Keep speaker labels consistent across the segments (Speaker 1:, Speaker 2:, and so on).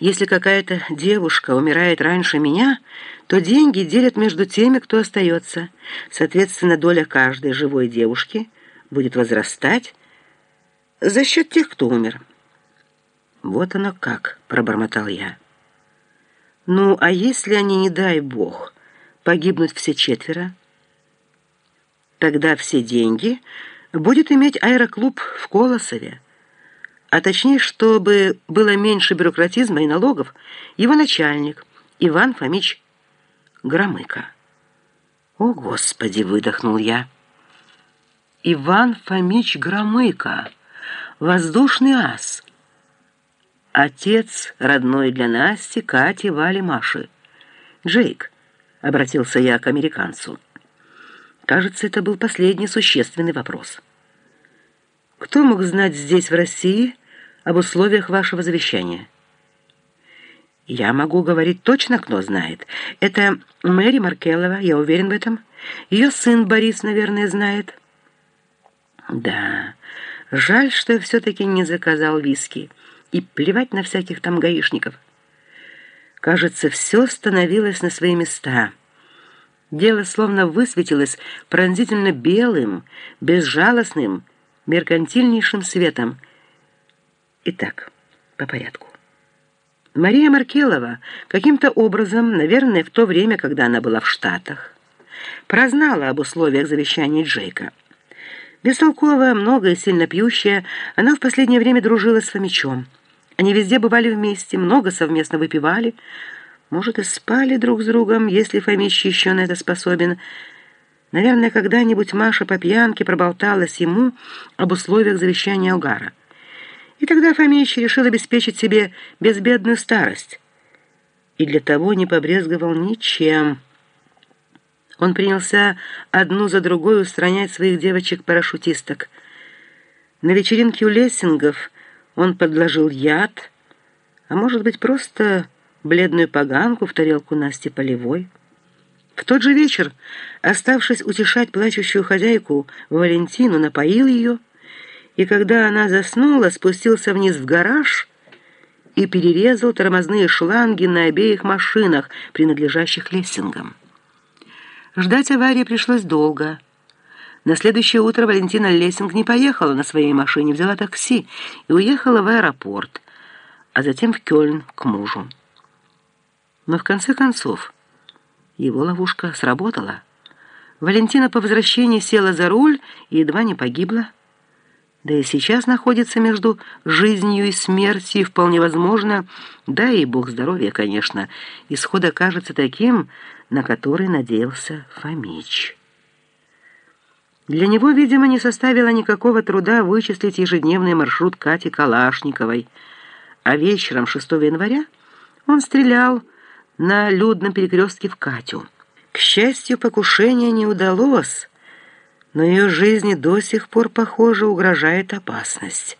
Speaker 1: Если какая-то девушка умирает раньше меня, то деньги делят между теми, кто остается. Соответственно, доля каждой живой девушки будет возрастать за счет тех, кто умер. «Вот оно как», — пробормотал я. «Ну, а если они, не дай бог, погибнут все четверо?» «Тогда все деньги будет иметь аэроклуб в Колосове» а точнее, чтобы было меньше бюрократизма и налогов, его начальник Иван Фомич Громыко. «О, Господи!» — выдохнул я. «Иван Фомич Громыко, воздушный ас, отец родной для Насти, Кати, Вали, Маши. Джейк», — обратился я к американцу. Кажется, это был последний существенный вопрос. Кто мог знать здесь, в России, об условиях вашего завещания?» «Я могу говорить точно, кто знает. Это Мэри Маркелова, я уверен в этом. Ее сын Борис, наверное, знает». «Да, жаль, что я все-таки не заказал виски. И плевать на всяких там гаишников». Кажется, все становилось на свои места. Дело словно высветилось пронзительно белым, безжалостным, меркантильнейшим светом. Итак, по порядку. Мария Маркелова каким-то образом, наверное, в то время, когда она была в Штатах, прознала об условиях завещания Джейка. Бестолковая, много и сильно пьющая, она в последнее время дружила с Фомичом. Они везде бывали вместе, много совместно выпивали, может, и спали друг с другом, если Фомич еще на это способен, Наверное, когда-нибудь Маша по пьянке проболталась ему об условиях завещания Алгара. И тогда Фомич решил обеспечить себе безбедную старость. И для того не побрезговал ничем. Он принялся одну за другой устранять своих девочек-парашютисток. На вечеринке у Лессингов он подложил яд, а может быть, просто бледную поганку в тарелку Насти Полевой. В тот же вечер, оставшись утешать плачущую хозяйку, Валентину напоил ее, и когда она заснула, спустился вниз в гараж и перерезал тормозные шланги на обеих машинах, принадлежащих лессингам. Ждать аварии пришлось долго. На следующее утро Валентина Лессинг не поехала на своей машине, взяла такси и уехала в аэропорт, а затем в Кёльн к мужу. Но в конце концов... Его ловушка сработала. Валентина по возвращении села за руль и едва не погибла. Да и сейчас находится между жизнью и смертью, вполне возможно, да и бог здоровья, конечно, исход окажется таким, на который надеялся Фомич. Для него, видимо, не составило никакого труда вычислить ежедневный маршрут Кати Калашниковой, а вечером 6 января он стрелял на людном перекрестке в Катю. К счастью, покушение не удалось, но ее жизни до сих пор, похоже, угрожает опасность.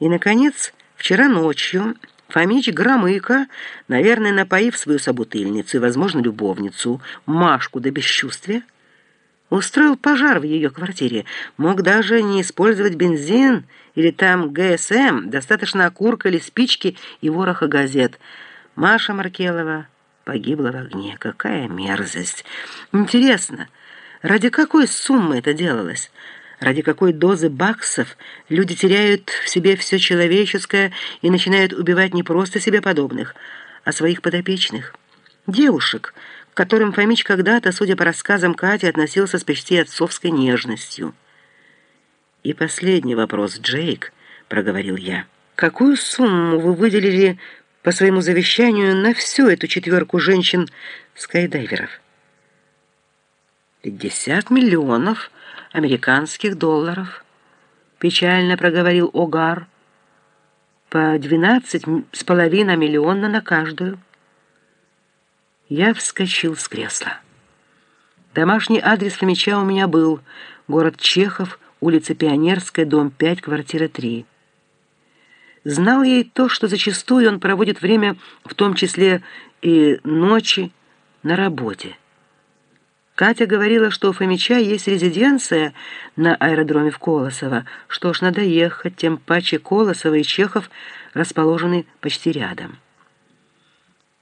Speaker 1: И, наконец, вчера ночью Фомич Громыко, наверное, напоив свою собутыльницу и, возможно, любовницу, Машку до бесчувствия, устроил пожар в ее квартире, мог даже не использовать бензин или там ГСМ, достаточно окурка или спички и вороха газет – Маша Маркелова погибла в огне. Какая мерзость! Интересно, ради какой суммы это делалось? Ради какой дозы баксов люди теряют в себе все человеческое и начинают убивать не просто себе подобных, а своих подопечных? Девушек, к которым Фомич когда-то, судя по рассказам Кати, относился с почти отцовской нежностью. «И последний вопрос, Джейк», — проговорил я. «Какую сумму вы выделили по своему завещанию на всю эту четверку женщин-скайдайверов. 50 миллионов американских долларов, печально проговорил Огар, по 12 с половиной миллиона на каждую. Я вскочил с кресла. Домашний адрес Фомича у меня был. Город Чехов, улица Пионерская, дом 5, квартира 3. Знал я и то, что зачастую он проводит время, в том числе и ночи, на работе. Катя говорила, что у Фомича есть резиденция на аэродроме в Колосово. Что ж, надо ехать, тем паче Колосово и Чехов расположены почти рядом.